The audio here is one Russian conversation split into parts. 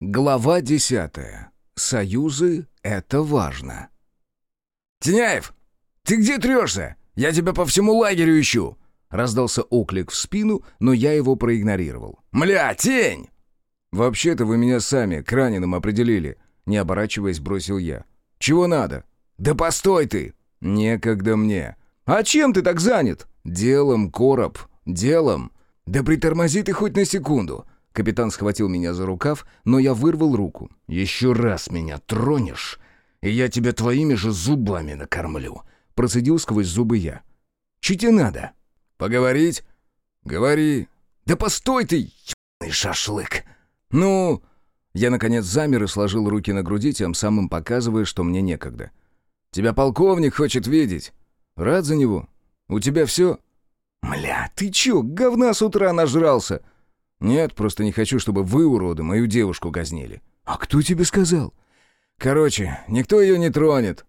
Глава десятая. Союзы — это важно. «Теняев, ты где трешься? Я тебя по всему лагерю ищу!» Раздался оклик в спину, но я его проигнорировал. «Мля, тень!» «Вообще-то вы меня сами к раненым определили», — не оборачиваясь, бросил я. «Чего надо?» «Да постой ты!» «Некогда мне». «А чем ты так занят?» «Делом, короб, делом». «Да притормози ты хоть на секунду!» Капитан схватил меня за рукав, но я вырвал руку. «Еще раз меня тронешь, и я тебя твоими же зубами накормлю», — процедил сквозь зубы я. «Че тебе надо?» «Поговорить?» «Говори». «Да постой ты, ебаный шашлык!» «Ну...» Я, наконец, замер и сложил руки на груди, тем самым показывая, что мне некогда. «Тебя полковник хочет видеть. Рад за него. У тебя все?» «Мля, ты чё, говна с утра нажрался?» «Нет, просто не хочу, чтобы вы, уроды, мою девушку казнили». «А кто тебе сказал?» «Короче, никто ее не тронет».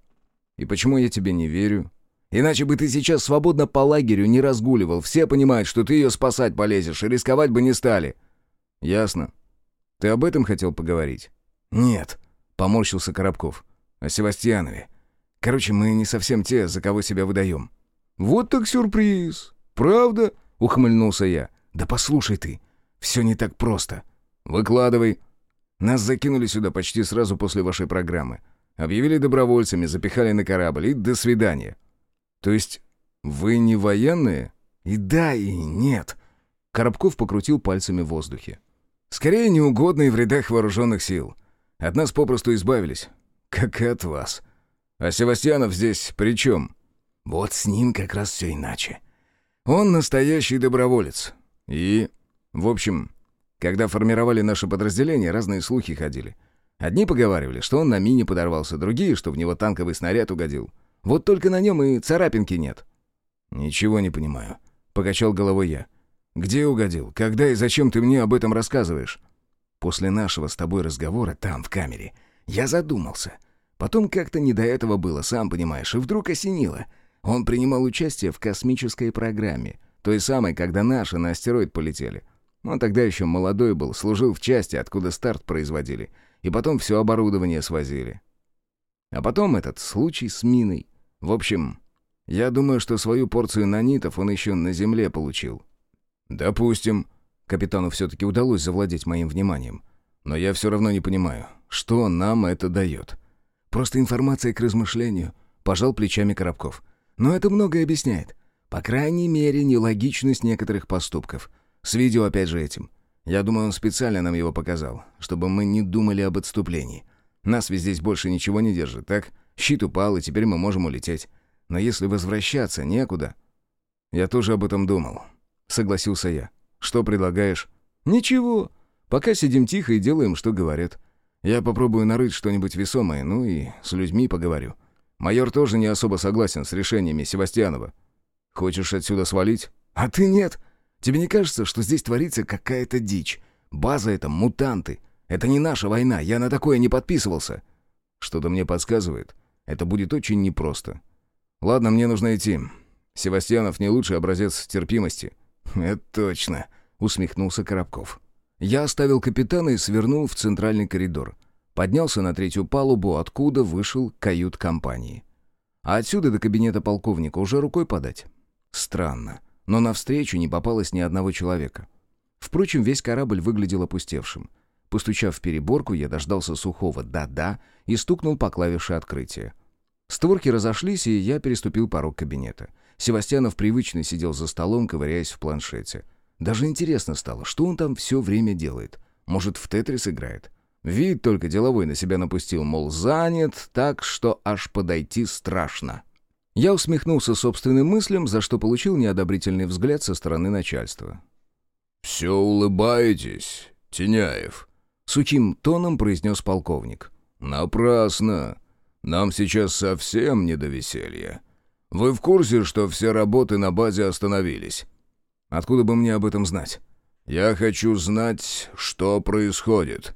«И почему я тебе не верю?» «Иначе бы ты сейчас свободно по лагерю не разгуливал. Все понимают, что ты ее спасать полезешь, и рисковать бы не стали». «Ясно. Ты об этом хотел поговорить?» «Нет», — поморщился Коробков. «О Севастьянове. Короче, мы не совсем те, за кого себя выдаем». «Вот так сюрприз. Правда?» — ухмыльнулся я. «Да послушай ты. Все не так просто. Выкладывай. Нас закинули сюда почти сразу после вашей программы. Объявили добровольцами, запихали на корабль и до свидания. То есть вы не военные? И да, и нет. Коробков покрутил пальцами в воздухе. Скорее, неугодные в рядах вооруженных сил. От нас попросту избавились. Как и от вас. А Севастьянов здесь при чем? Вот с ним как раз все иначе. Он настоящий доброволец. И в общем, когда формировали наше подразделение, разные слухи ходили. Одни поговаривали, что он на мине подорвался, другие, что в него танковый снаряд угодил. Вот только на нем и царапинки нет. «Ничего не понимаю», — покачал головой я. «Где угодил? Когда и зачем ты мне об этом рассказываешь?» После нашего с тобой разговора там, в камере, я задумался. Потом как-то не до этого было, сам понимаешь, и вдруг осенило. Он принимал участие в космической программе, той самой, когда наши на астероид полетели. Он тогда еще молодой был, служил в части, откуда старт производили, и потом все оборудование свозили. А потом этот случай с миной. В общем, я думаю, что свою порцию нанитов он еще на земле получил. Допустим. Капитану все-таки удалось завладеть моим вниманием. Но я все равно не понимаю, что нам это дает. Просто информация к размышлению. Пожал плечами Коробков. Но это многое объясняет. По крайней мере, нелогичность некоторых поступков. С видео опять же этим. Я думаю, он специально нам его показал, чтобы мы не думали об отступлении. Нас ведь здесь больше ничего не держит, так? Щит упал, и теперь мы можем улететь. Но если возвращаться некуда... Я тоже об этом думал. Согласился я. Что предлагаешь? Ничего. Пока сидим тихо и делаем, что говорят. Я попробую нарыть что-нибудь весомое, ну и с людьми поговорю. Майор тоже не особо согласен с решениями Севастьянова. Хочешь отсюда свалить? А ты нет. Тебе не кажется, что здесь творится какая-то дичь? База — это мутанты. Это не наша война, я на такое не подписывался». Что-то мне подсказывает. Это будет очень непросто. Ладно, мне нужно идти. Севастьянов не лучший образец терпимости. «Это точно», — усмехнулся Коробков. Я оставил капитана и свернул в центральный коридор. Поднялся на третью палубу, откуда вышел кают-компании. А отсюда до кабинета полковника уже рукой подать. Странно но навстречу не попалось ни одного человека. Впрочем, весь корабль выглядел опустевшим. Постучав в переборку, я дождался сухого «да-да» и стукнул по клавише открытия. Створки разошлись, и я переступил порог кабинета. Севастьянов привычно сидел за столом, ковыряясь в планшете. Даже интересно стало, что он там все время делает. Может, в Тетрис играет? Вид только деловой на себя напустил, мол, занят, так что аж подойти страшно. Я усмехнулся собственным мыслям, за что получил неодобрительный взгляд со стороны начальства. «Все улыбаетесь, Теняев?» — сухим тоном произнес полковник. «Напрасно. Нам сейчас совсем не до веселья. Вы в курсе, что все работы на базе остановились?» «Откуда бы мне об этом знать?» «Я хочу знать, что происходит».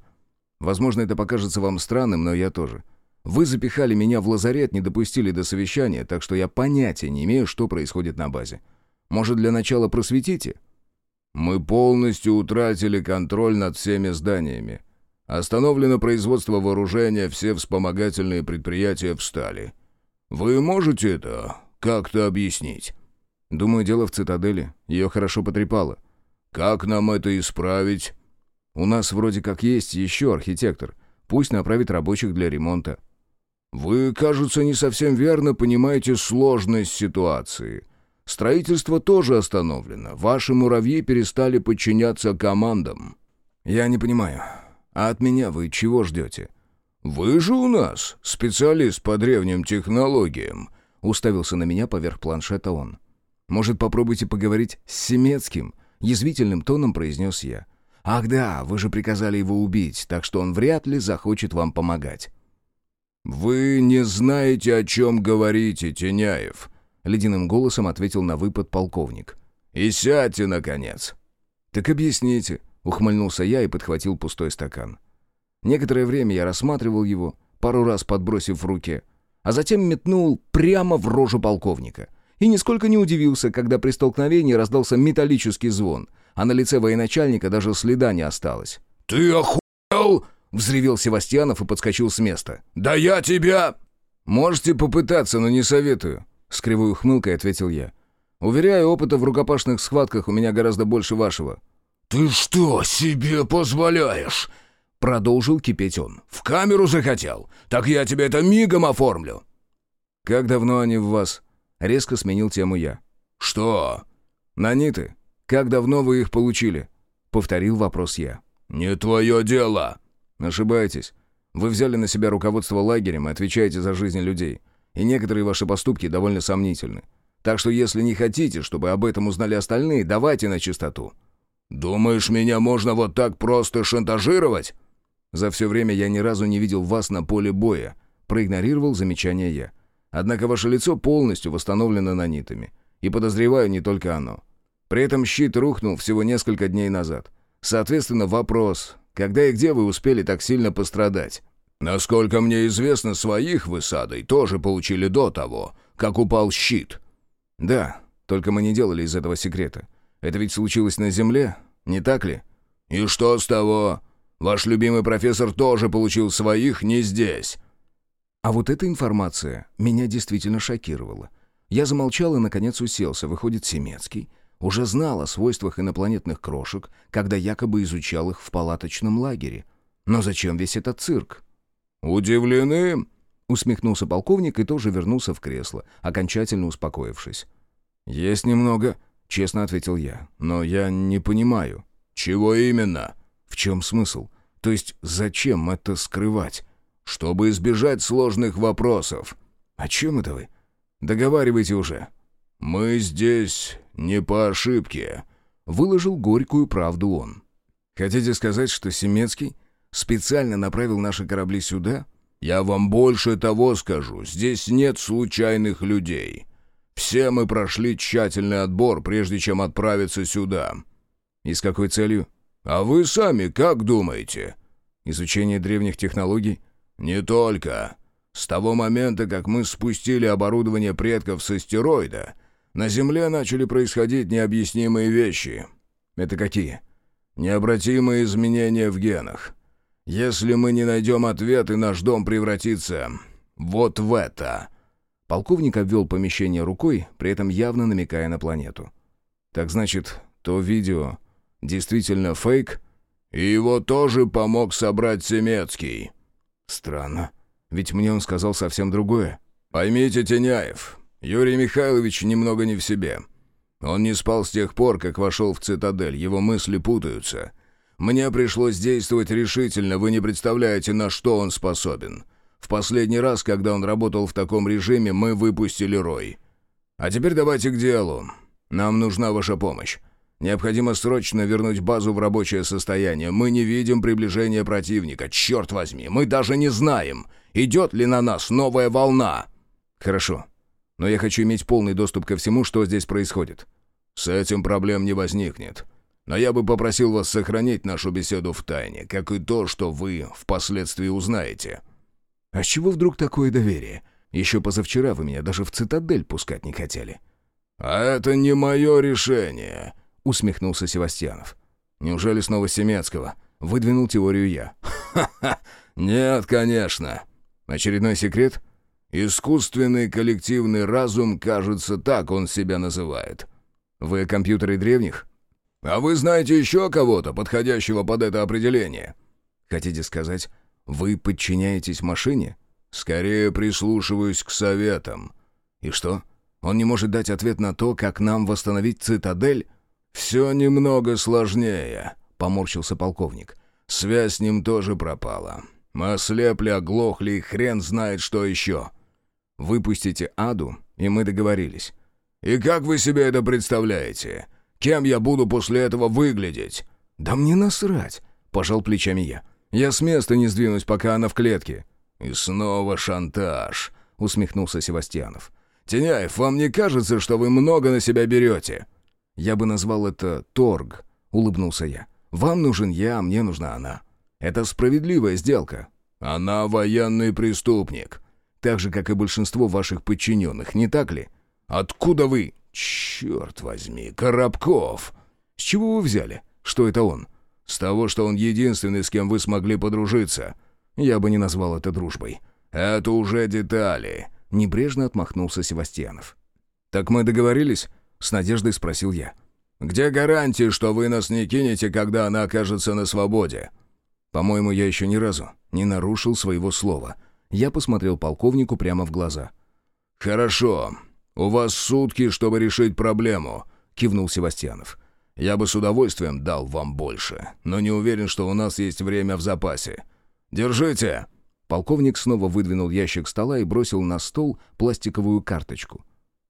«Возможно, это покажется вам странным, но я тоже. Вы запихали меня в лазарет, не допустили до совещания, так что я понятия не имею, что происходит на базе. Может, для начала просветите?» «Мы полностью утратили контроль над всеми зданиями. Остановлено производство вооружения, все вспомогательные предприятия встали. Вы можете это как-то объяснить?» «Думаю, дело в цитадели. Ее хорошо потрепало». «Как нам это исправить?» «У нас вроде как есть еще архитектор. Пусть направит рабочих для ремонта». «Вы, кажется, не совсем верно понимаете сложность ситуации. Строительство тоже остановлено. Ваши муравьи перестали подчиняться командам». «Я не понимаю. А от меня вы чего ждете?» «Вы же у нас специалист по древним технологиям», — уставился на меня поверх планшета он. «Может, попробуйте поговорить с Семецким?» — язвительным тоном произнес я. «Ах да, вы же приказали его убить, так что он вряд ли захочет вам помогать». «Вы не знаете, о чем говорите, Теняев», — ледяным голосом ответил на выпад полковник. «И сядьте, наконец». «Так объясните», — ухмыльнулся я и подхватил пустой стакан. Некоторое время я рассматривал его, пару раз подбросив в руке, а затем метнул прямо в рожу полковника. И нисколько не удивился, когда при столкновении раздался металлический звон, а на лице военачальника даже следа не осталось. «Ты охуел?» — взревел Севастьянов и подскочил с места. «Да я тебя...» «Можете попытаться, но не советую», — с кривой ухмылкой ответил я. «Уверяю, опыта в рукопашных схватках у меня гораздо больше вашего». «Ты что себе позволяешь?» Продолжил кипеть он. «В камеру захотел? Так я тебе это мигом оформлю!» «Как давно они в вас?» Резко сменил тему я. «Что?» «Наниты. Как давно вы их получили?» Повторил вопрос я. «Не твое дело!» «Ошибаетесь. Вы взяли на себя руководство лагерем и отвечаете за жизни людей. И некоторые ваши поступки довольно сомнительны. Так что если не хотите, чтобы об этом узнали остальные, давайте на чистоту». «Думаешь, меня можно вот так просто шантажировать?» За все время я ни разу не видел вас на поле боя. Проигнорировал замечание я. Однако ваше лицо полностью восстановлено нанитами. И подозреваю не только оно. При этом щит рухнул всего несколько дней назад. Соответственно, вопрос, когда и где вы успели так сильно пострадать? Насколько мне известно, своих высадой тоже получили до того, как упал щит. Да, только мы не делали из этого секрета. Это ведь случилось на Земле, не так ли? И что с того? Ваш любимый профессор тоже получил своих не здесь». А вот эта информация меня действительно шокировала. Я замолчал и, наконец, уселся. Выходит, Семецкий уже знал о свойствах инопланетных крошек, когда якобы изучал их в палаточном лагере. Но зачем весь этот цирк? «Удивлены?» — усмехнулся полковник и тоже вернулся в кресло, окончательно успокоившись. «Есть немного», — честно ответил я. «Но я не понимаю». «Чего именно?» В чем смысл? То есть зачем это скрывать? Чтобы избежать сложных вопросов. О чем это вы? Договаривайте уже. Мы здесь не по ошибке. Выложил горькую правду он. Хотите сказать, что Семецкий специально направил наши корабли сюда? Я вам больше того скажу. Здесь нет случайных людей. Все мы прошли тщательный отбор, прежде чем отправиться сюда. И с какой целью? «А вы сами как думаете?» «Изучение древних технологий?» «Не только. С того момента, как мы спустили оборудование предков с астероида, на Земле начали происходить необъяснимые вещи». «Это какие?» «Необратимые изменения в генах. Если мы не найдем ответы, наш дом превратится вот в это». Полковник обвел помещение рукой, при этом явно намекая на планету. «Так значит, то видео действительно фейк, и его тоже помог собрать Семецкий. Странно, ведь мне он сказал совсем другое. Поймите, Теняев, Юрий Михайлович немного не в себе. Он не спал с тех пор, как вошел в цитадель, его мысли путаются. Мне пришлось действовать решительно, вы не представляете, на что он способен. В последний раз, когда он работал в таком режиме, мы выпустили Рой. А теперь давайте к делу. Нам нужна ваша помощь. Необходимо срочно вернуть базу в рабочее состояние. Мы не видим приближения противника. Черт возьми, мы даже не знаем, идет ли на нас новая волна. Хорошо. Но я хочу иметь полный доступ ко всему, что здесь происходит. С этим проблем не возникнет. Но я бы попросил вас сохранить нашу беседу в тайне, как и то, что вы впоследствии узнаете. А с чего вдруг такое доверие? Еще позавчера вы меня даже в цитадель пускать не хотели. А это не мое решение, — усмехнулся Севастьянов. «Неужели снова Семецкого?» — выдвинул теорию я. «Ха-ха! Нет, конечно!» «Очередной секрет?» «Искусственный коллективный разум, кажется, так он себя называет». «Вы компьютеры древних?» «А вы знаете еще кого-то, подходящего под это определение?» «Хотите сказать, вы подчиняетесь машине?» «Скорее прислушиваюсь к советам». «И что? Он не может дать ответ на то, как нам восстановить цитадель?» «Все немного сложнее», — поморщился полковник. «Связь с ним тоже пропала. Мы ослепли, оглохли хрен знает что еще». «Выпустите Аду, и мы договорились». «И как вы себе это представляете? Кем я буду после этого выглядеть?» «Да мне насрать», — пожал плечами я. «Я с места не сдвинусь, пока она в клетке». «И снова шантаж», — усмехнулся Севастьянов. «Теняев, вам не кажется, что вы много на себя берете?» «Я бы назвал это торг», — улыбнулся я. «Вам нужен я, а мне нужна она. Это справедливая сделка». «Она военный преступник». «Так же, как и большинство ваших подчиненных, не так ли?» «Откуда вы?» «Черт возьми, Коробков!» «С чего вы взяли? Что это он?» «С того, что он единственный, с кем вы смогли подружиться». «Я бы не назвал это дружбой». «Это уже детали», — небрежно отмахнулся Севастьянов. «Так мы договорились?» — с надеждой спросил я. «Где гарантии, что вы нас не кинете, когда она окажется на свободе?» «По-моему, я еще ни разу не нарушил своего слова». Я посмотрел полковнику прямо в глаза. «Хорошо. У вас сутки, чтобы решить проблему», — кивнул Севастьянов. «Я бы с удовольствием дал вам больше, но не уверен, что у нас есть время в запасе. Держите!» Полковник снова выдвинул ящик стола и бросил на стол пластиковую карточку.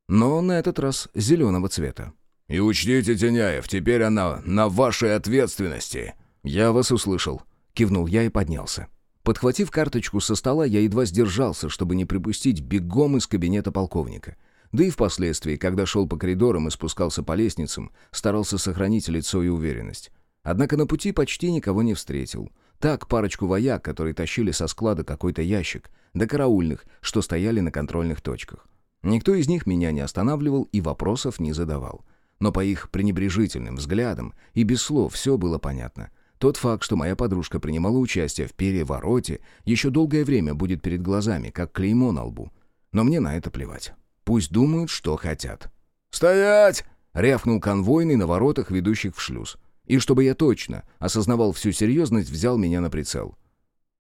Но на этот раз зеленого цвета. «И учтите, Теняев, теперь она на вашей ответственности». «Я вас услышал», — кивнул я и поднялся. Подхватив карточку со стола, я едва сдержался, чтобы не припустить бегом из кабинета полковника. Да и впоследствии, когда шел по коридорам и спускался по лестницам, старался сохранить лицо и уверенность. Однако на пути почти никого не встретил. Так, парочку вояк, которые тащили со склада какой-то ящик, да караульных, что стояли на контрольных точках. Никто из них меня не останавливал и вопросов не задавал. Но по их пренебрежительным взглядам и без слов все было понятно. Тот факт, что моя подружка принимала участие в перевороте, еще долгое время будет перед глазами, как клеймо на лбу. Но мне на это плевать. Пусть думают, что хотят. «Стоять!» — рявкнул конвойный на воротах, ведущих в шлюз. И чтобы я точно осознавал всю серьезность, взял меня на прицел.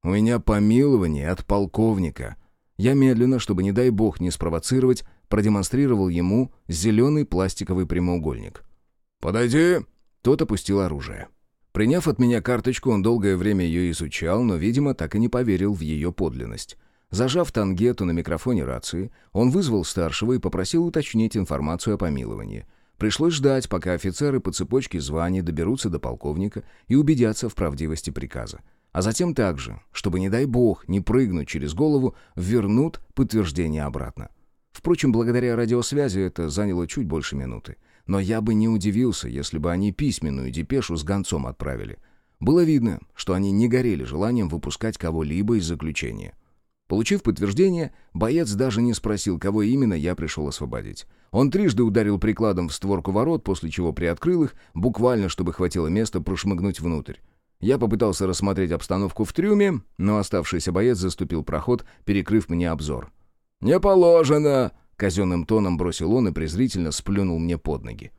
У меня помилование от полковника. Я медленно, чтобы, не дай бог, не спровоцировать, продемонстрировал ему зеленый пластиковый прямоугольник. «Подойди!» Тот опустил оружие. Приняв от меня карточку, он долгое время ее изучал, но, видимо, так и не поверил в ее подлинность. Зажав тангету на микрофоне рации, он вызвал старшего и попросил уточнить информацию о помиловании. Пришлось ждать, пока офицеры по цепочке званий доберутся до полковника и убедятся в правдивости приказа. А затем также, чтобы, не дай бог, не прыгнуть через голову, вернут подтверждение обратно. Впрочем, благодаря радиосвязи это заняло чуть больше минуты. Но я бы не удивился, если бы они письменную депешу с гонцом отправили. Было видно, что они не горели желанием выпускать кого-либо из заключения. Получив подтверждение, боец даже не спросил, кого именно я пришел освободить. Он трижды ударил прикладом в створку ворот, после чего приоткрыл их, буквально, чтобы хватило места прошмыгнуть внутрь. Я попытался рассмотреть обстановку в трюме, но оставшийся боец заступил проход, перекрыв мне обзор. «Не положено!» Казенным тоном бросил он и презрительно сплюнул мне под ноги.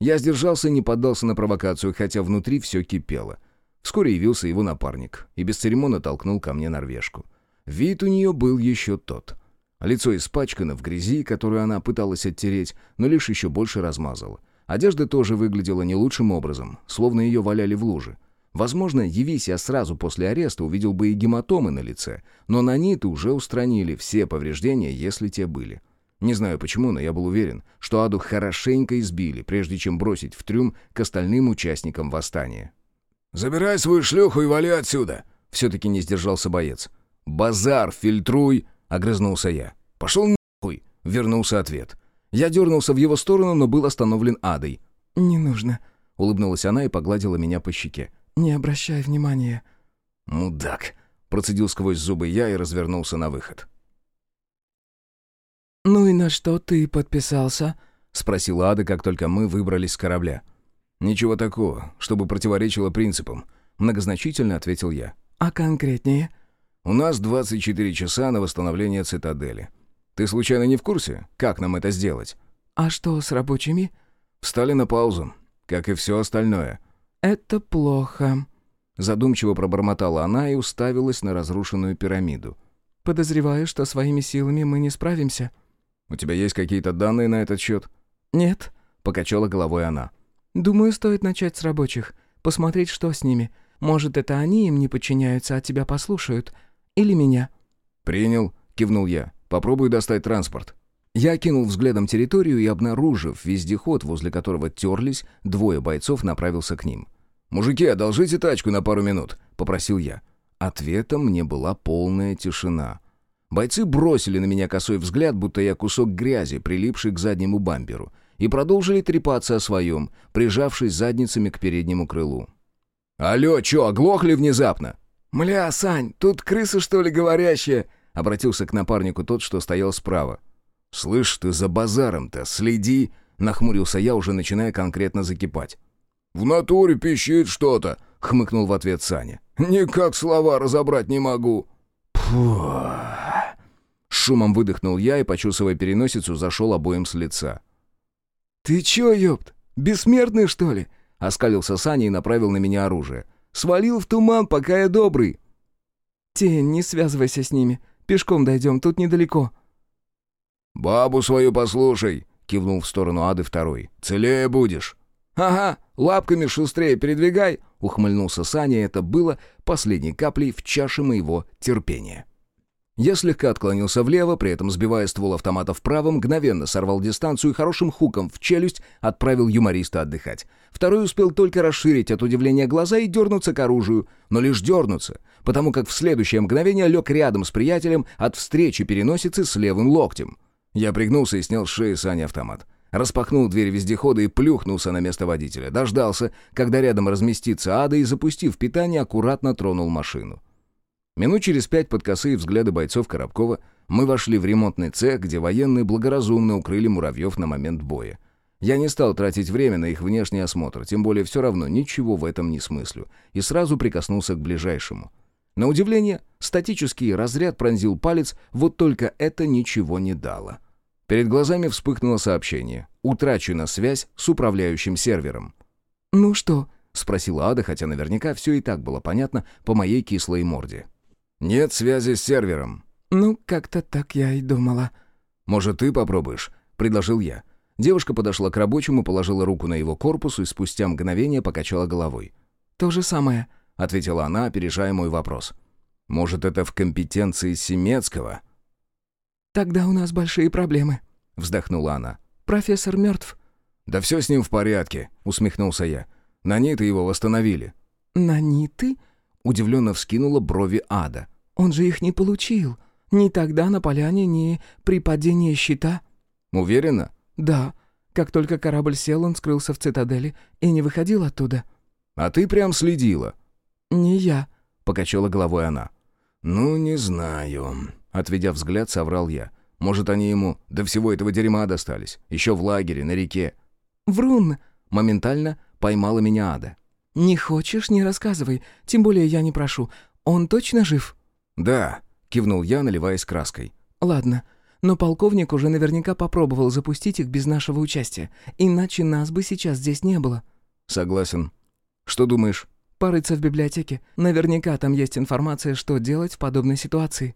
Я сдержался и не поддался на провокацию, хотя внутри все кипело. Вскоре явился его напарник и бесцеремонно толкнул ко мне норвежку. Вид у нее был еще тот. Лицо испачкано в грязи, которую она пыталась оттереть, но лишь еще больше размазала. Одежда тоже выглядела не лучшим образом, словно ее валяли в луже. Возможно, явись я сразу после ареста, увидел бы и гематомы на лице, но на ниты уже устранили все повреждения, если те были. Не знаю почему, но я был уверен, что Аду хорошенько избили, прежде чем бросить в трюм к остальным участникам восстания. «Забирай свою шлюху и вали отсюда!» Все-таки не сдержался боец. «Базар фильтруй!» — огрызнулся я. «Пошел нахуй!» — вернулся ответ. Я дернулся в его сторону, но был остановлен Адой. «Не нужно», — улыбнулась она и погладила меня по щеке. «Не обращай внимания». «Мудак!» — процедил сквозь зубы я и развернулся на выход. «Ну и на что ты подписался?» — спросила Ада, как только мы выбрались с корабля. «Ничего такого, чтобы противоречило принципам. — многозначительно ответил я. А конкретнее? «У нас 24 часа на восстановление цитадели. Ты случайно не в курсе, как нам это сделать?» А что с рабочими? Встали на паузу, как и все остальное. Это плохо. Задумчиво пробормотала она и уставилась на разрушенную пирамиду. Подозреваю, что своими силами мы не справимся. «У тебя есть какие-то данные на этот счет?» Нет. Покачала головой она. Думаю, стоит начать с рабочих. Посмотреть, что с ними. Может, это они им не подчиняются, а тебя послушают. Или меня. «Принял», — кивнул я. «Попробую достать транспорт». Я кинул взглядом территорию и, обнаружив вездеход, возле которого терлись, двое бойцов направился к ним. «Мужики, одолжите тачку на пару минут», — попросил я. Ответом мне была полная тишина. Бойцы бросили на меня косой взгляд, будто я кусок грязи, прилипший к заднему бамперу, и продолжили трепаться о своем, прижавшись задницами к переднему крылу. «Алло, чё, оглохли внезапно?» «Мля, Сань, тут крысы, что ли, говорящие?» — обратился к напарнику тот, что стоял справа. «Слышь, ты за базаром-то следи!» — нахмурился я, уже начиная конкретно закипать. «В натуре пищит что-то», — хмыкнул в ответ Саня. «Никак слова разобрать не могу». «Фу...» Шумом выдохнул я и, почесывая переносицу, зашел обоим с лица. «Ты чё, ёпт, бессмертный, что ли?» — оскалился Саня и направил на меня оружие. «Свалил в туман, пока я добрый». «Тень, не связывайся с ними. Пешком дойдем, тут недалеко». «Бабу свою послушай», — кивнул в сторону ады второй. «Целее будешь». «Ага, лапками шустрее передвигай», — ухмыльнулся Саня, и это было последней каплей в чаше моего терпения. Я слегка отклонился влево, при этом сбивая ствол автомата вправо, мгновенно сорвал дистанцию и хорошим хуком в челюсть отправил юмориста отдыхать. Второй успел только расширить от удивления глаза и дернуться к оружию, но лишь дернуться, потому как в следующее мгновение лег рядом с приятелем от встречи переносицы с левым локтем. Я пригнулся и снял с шеи Сани автомат. Распахнул дверь вездехода и плюхнулся на место водителя. Дождался, когда рядом разместится ада и, запустив питание, аккуратно тронул машину. Минут через пять под косые взгляды бойцов Коробкова мы вошли в ремонтный цех, где военные благоразумно укрыли муравьев на момент боя. Я не стал тратить время на их внешний осмотр, тем более все равно ничего в этом не смыслю, и сразу прикоснулся к ближайшему. На удивление, статический разряд пронзил палец, вот только это ничего не дало. Перед глазами вспыхнуло сообщение. Утрачена связь с управляющим сервером. «Ну что?» — спросила Ада, хотя наверняка все и так было понятно по моей кислой морде. «Нет связи с сервером». «Ну, как-то так я и думала». «Может, ты попробуешь?» — предложил я. Девушка подошла к рабочему, положила руку на его корпус и спустя мгновение покачала головой. «То же самое», — ответила она, опережая мой вопрос. «Может, это в компетенции Семецкого?» «Тогда у нас большие проблемы», — вздохнула она. «Профессор мертв». «Да все с ним в порядке», — усмехнулся я. «Наниты его восстановили». «Наниты?» — удивленно вскинула брови ада. Он же их не получил. Ни тогда на поляне, ни при падении щита». «Уверена?» «Да. Как только корабль сел, он скрылся в цитадели и не выходил оттуда». «А ты прям следила?» «Не я», — покачала головой она. «Ну, не знаю», — отведя взгляд, соврал я. «Может, они ему до всего этого дерьма достались? Еще в лагере, на реке». «Врун!» — моментально поймала меня ада. «Не хочешь — не рассказывай. Тем более я не прошу. Он точно жив?» «Да», — кивнул я, наливаясь краской. «Ладно, но полковник уже наверняка попробовал запустить их без нашего участия, иначе нас бы сейчас здесь не было». «Согласен. Что думаешь?» «Порыться в библиотеке. Наверняка там есть информация, что делать в подобной ситуации».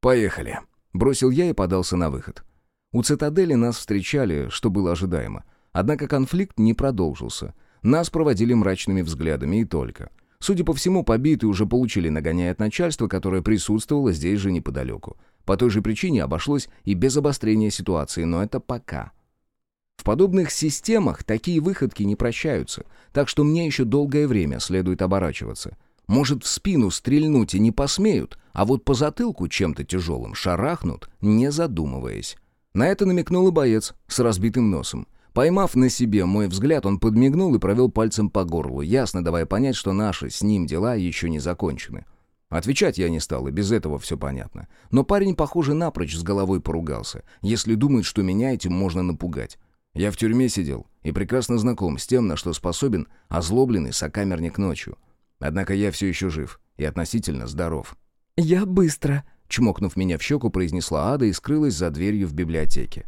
«Поехали», — бросил я и подался на выход. У цитадели нас встречали, что было ожидаемо. Однако конфликт не продолжился. Нас проводили мрачными взглядами и только. Судя по всему, побитые уже получили нагоняя от начальства, которое присутствовало здесь же неподалеку. По той же причине обошлось и без обострения ситуации, но это пока. В подобных системах такие выходки не прощаются, так что мне еще долгое время следует оборачиваться. Может, в спину стрельнуть и не посмеют, а вот по затылку чем-то тяжелым шарахнут, не задумываясь. На это намекнул и боец с разбитым носом. Поймав на себе мой взгляд, он подмигнул и провел пальцем по горлу, ясно давая понять, что наши с ним дела еще не закончены. Отвечать я не стал, и без этого все понятно. Но парень, похоже, напрочь с головой поругался, если думает, что меня этим можно напугать. Я в тюрьме сидел и прекрасно знаком с тем, на что способен озлобленный сокамерник ночью. Однако я все еще жив и относительно здоров. «Я быстро», — чмокнув меня в щеку, произнесла Ада и скрылась за дверью в библиотеке.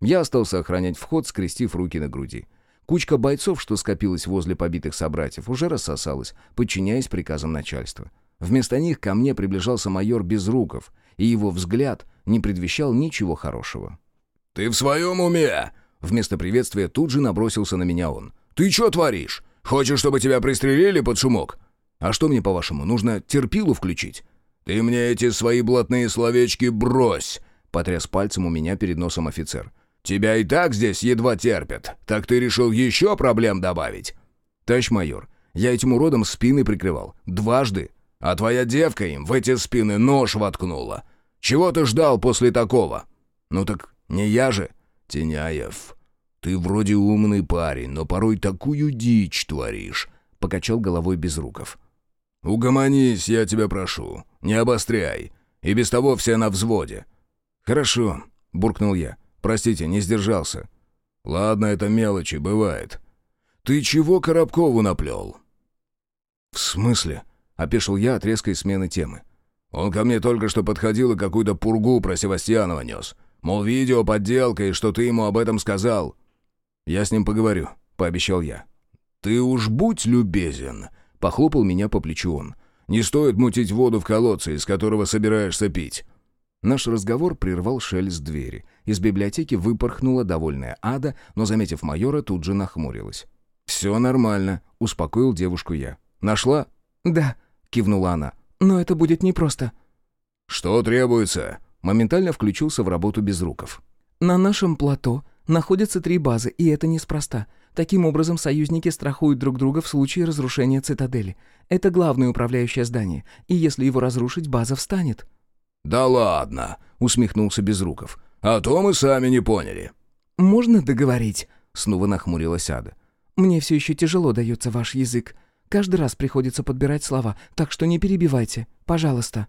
Я остался охранять вход, скрестив руки на груди. Кучка бойцов, что скопилась возле побитых собратьев, уже рассосалась, подчиняясь приказам начальства. Вместо них ко мне приближался майор Безруков, и его взгляд не предвещал ничего хорошего. «Ты в своем уме?» Вместо приветствия тут же набросился на меня он. «Ты что творишь? Хочешь, чтобы тебя пристрелили под шумок?» «А что мне, по-вашему, нужно терпилу включить?» «Ты мне эти свои блатные словечки брось!» — потряс пальцем у меня перед носом офицер. «Тебя и так здесь едва терпят. Так ты решил еще проблем добавить?» «Товарищ майор, я этим уродом спины прикрывал. Дважды. А твоя девка им в эти спины нож воткнула. Чего ты ждал после такого?» «Ну так не я же». «Теняев, ты вроде умный парень, но порой такую дичь творишь», — покачал головой Безруков. «Угомонись, я тебя прошу. Не обостряй. И без того все на взводе». «Хорошо», — буркнул я. «Простите, не сдержался». «Ладно, это мелочи, бывает. Ты чего Коробкову наплел?» «В смысле?» — опешил я от резкой смены темы. «Он ко мне только что подходил и какую-то пургу про Севастьянова нес. Мол, видео подделка, и что ты ему об этом сказал». «Я с ним поговорю», — пообещал я. «Ты уж будь любезен», — похлопал меня по плечу он. «Не стоит мутить воду в колодце, из которого собираешься пить». Наш разговор прервал шелест двери. Из библиотеки выпорхнула довольная Ада, но, заметив майора, тут же нахмурилась. «Все нормально», — успокоил девушку я. «Нашла?» «Да», — кивнула она. «Но это будет непросто». «Что требуется?» Моментально включился в работу Безруков. «На нашем плато находятся три базы, и это неспроста. Таким образом, союзники страхуют друг друга в случае разрушения цитадели. Это главное управляющее здание, и если его разрушить, база встанет». «Да ладно», — усмехнулся Безруков. «А то мы сами не поняли». «Можно договорить?» — снова нахмурилась Ада. «Мне все еще тяжело дается ваш язык. Каждый раз приходится подбирать слова, так что не перебивайте, пожалуйста».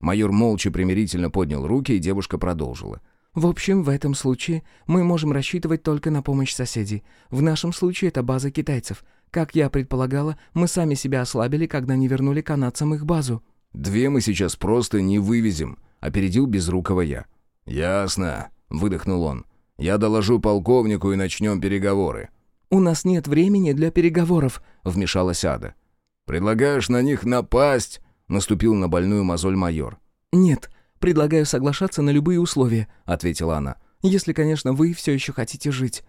Майор молча примирительно поднял руки, и девушка продолжила. «В общем, в этом случае мы можем рассчитывать только на помощь соседей. В нашем случае это база китайцев. Как я предполагала, мы сами себя ослабили, когда не вернули канадцам их базу». «Две мы сейчас просто не вывезем», — опередил Безрукова я. «Ясно», — выдохнул он. «Я доложу полковнику и начнем переговоры». «У нас нет времени для переговоров», — вмешалась Ада. «Предлагаешь на них напасть?» — наступил на больную мозоль майор. «Нет, предлагаю соглашаться на любые условия», — ответила она. «Если, конечно, вы все еще хотите жить».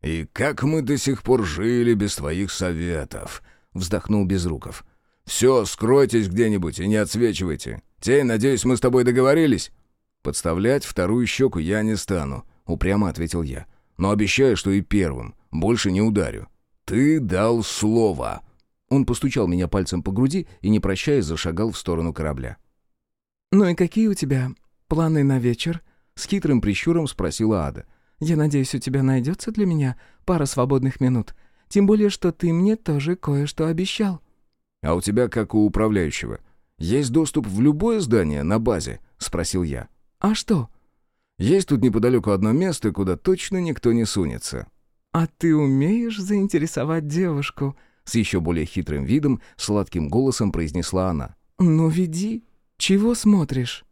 «И как мы до сих пор жили без твоих советов?» — вздохнул Безруков. «Все, скройтесь где-нибудь и не отсвечивайте. Тень, надеюсь, мы с тобой договорились?» «Подставлять вторую щеку я не стану», — упрямо ответил я. «Но обещаю, что и первым. Больше не ударю». «Ты дал слово». Он постучал меня пальцем по груди и, не прощаясь, зашагал в сторону корабля. «Ну и какие у тебя планы на вечер?» — с хитрым прищуром спросила Ада. «Я надеюсь, у тебя найдется для меня пара свободных минут. Тем более, что ты мне тоже кое-что обещал». «А у тебя, как у управляющего, есть доступ в любое здание на базе?» — спросил я. «А что?» «Есть тут неподалеку одно место, куда точно никто не сунется». «А ты умеешь заинтересовать девушку?» С еще более хитрым видом, сладким голосом произнесла она. «Ну, веди. Чего смотришь?»